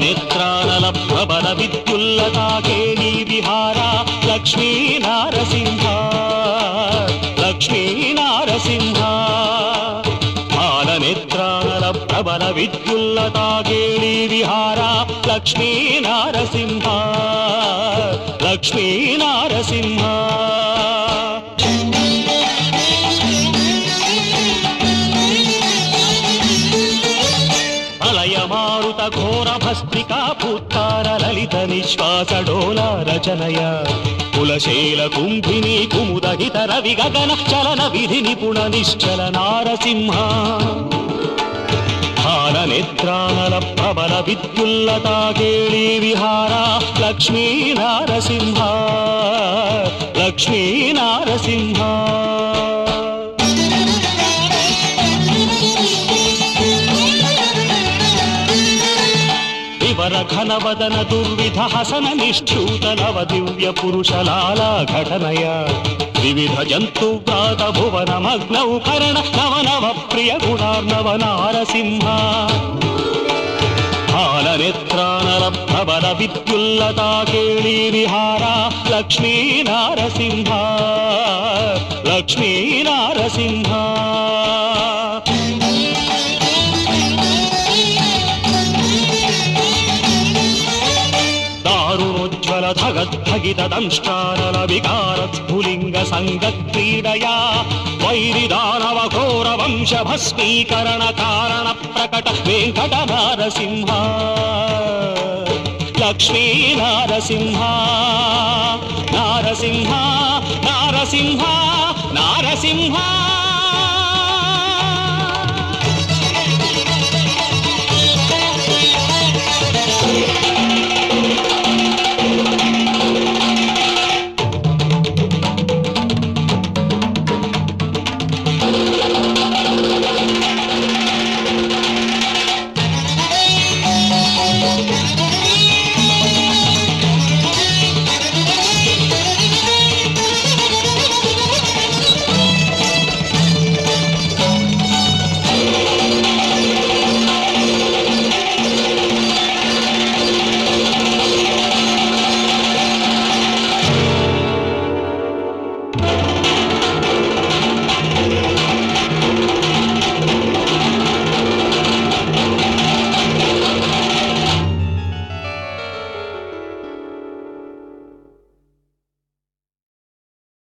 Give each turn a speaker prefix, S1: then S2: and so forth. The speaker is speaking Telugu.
S1: పాలనేత్రానల ప్రబల విద్యుల్లతాకేళీ విహార లక్ష్మీ నారసింహ లక్ష్మీ నారసింహ పాలనేత్రానల ప్రబల విద్యుల్లతాకేళీ విహార లక్ష్మీ నారసింహ లక్ష్మీ నారసింహ భస్త్రికా లలిత నిశ్వాస డోలా రచనయ. కులశీల కుంభిని కుముదహిత రవి గగన చలన విధి నిపుణ నిశ్చల నారసింహ. నేత్రానల ప్రబల విద్యుల్లతా విద్యుల్లతాకేళీ విహార లక్ష్మీ నారసింహ. లక్ష్మీ నారసింహ. వివర ఘనవదన దుర్విధ హసన నిష్ఠూత నవ దివ్య పురుషలాల ఘటనయ వివిధ జంతు వ్రాత భువన మగ్నౌ కరణ నవ నవ ప్రియ గుణార్ణవ నారసింహ. పాలనేత్రానల విద్యుల్లతా కేళీ విహార లక్ష్మీ నారసింహ. లక్ష్మీ నారసింహ. దారుణోజ్వల ధగద్ధగిత దంష్టానల వికార స్ఫులింగ సంగ క్రీడయా వైరి దానవ ఘోర వంశ భస్మీకరణ కారణ ప్రకట వెంకట నారసింహ లక్ష్మీ నారసింహ నారసింహ నారసింహ నారసింహ